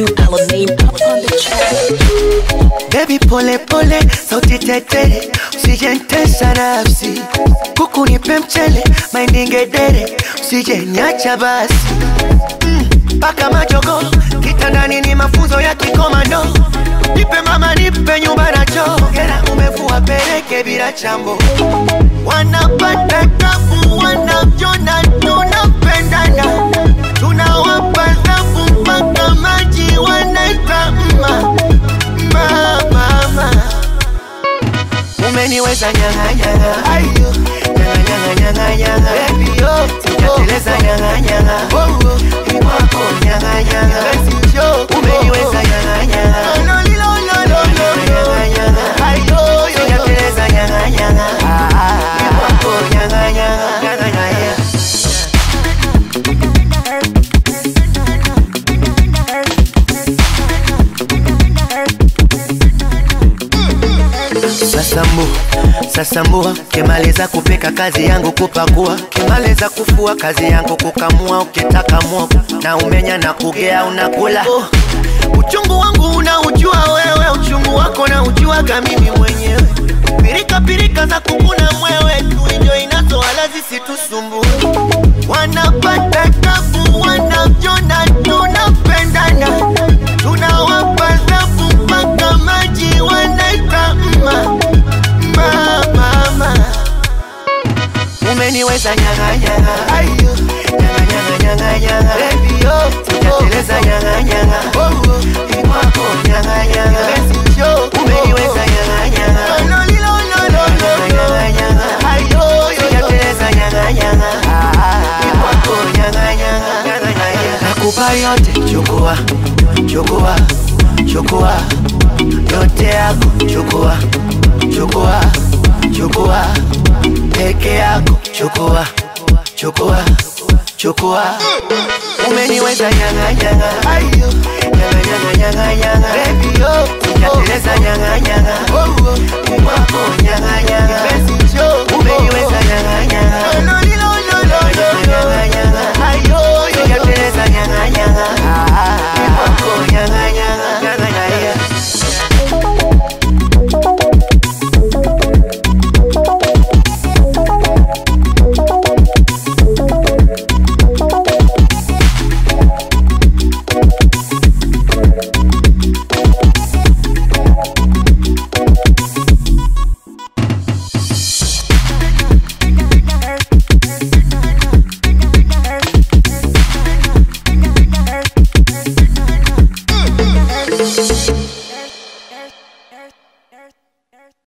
new our name out on the track. Baby pole pole, sauti tete, usije nitesha nafsi, kuku nipe mchele, maindingedere, usije niacha basi. Mpaka mm, majogo kitandani ni mafunzo ya kikomando, nipe mama, nipe nyumba na choo, kera umefua peleke bila chambo, wanapata tabu wana Umeniweza nyanga nyanga, ayo nyanga nyanga nyanga nyanga, baby yo, sijateleza nyanga nyanga, oh oh, ni kwako nyanga Sasambu, sasambua, kimaliza kupika kazi yangu kupakua, kimaliza kufua kazi yangu kukamua, ukitaka mwogo na umenya na kugea unakula. Oh, uchungu wangu unaujua wewe, uchungu wako na ujua mimi mwenyewe. Ah nyanganyanga. Ni kwako nyanga nyanga, nyanga nyanga, nakupa yote, chukua chukua chukua. Yote yako, chukua chukua chukua peke yako, chukua chukua chukua, umeniweza nyanga nyanga, ayo. Nyanga nyanga nyanga nyanga, baby yo, unateleza nyanga nyanga, oh oh, umwako nyanga nyanga, besi